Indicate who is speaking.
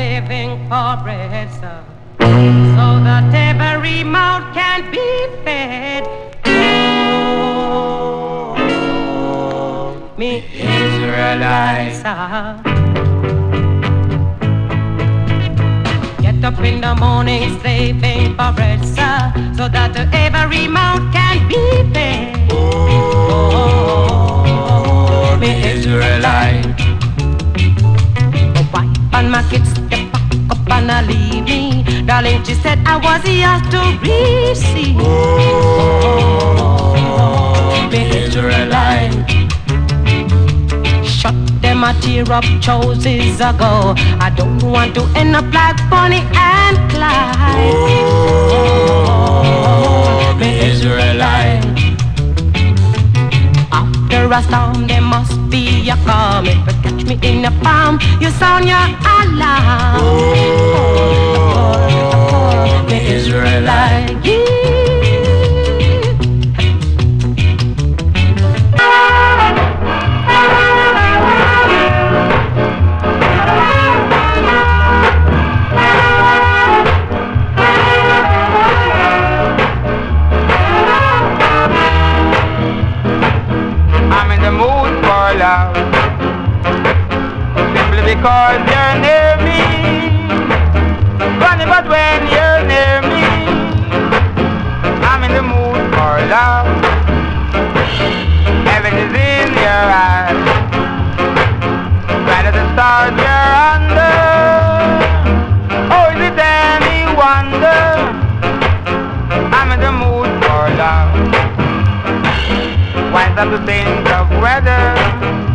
Speaker 1: living for bread, sir, so that every mouth can be fed. Oh, me Israelites, sir. Get up in the morning, slaving for bread, sir, so that every mouth can be fed. Oh, me Israelite. My and my kids, they pack up and I leave me. Darling, she said I was yours to receive. Oh, me Israelite. Shut them a tear up choices ago. I don't want to end up like Bonnie and Clyde. Oh, me Israelite. After a storm, there must be a calm. Me in a palm, you sound your alarm. Oh, me Israelite.
Speaker 2: I'm in the mood for love. Because you're near me. Funny, but when you're near me, I'm in the mood for love. Heaven is in your eyes. Bright as the stars you're under. Oh, is it any wonder? I'm in the mood for love. Why stop to think of weather?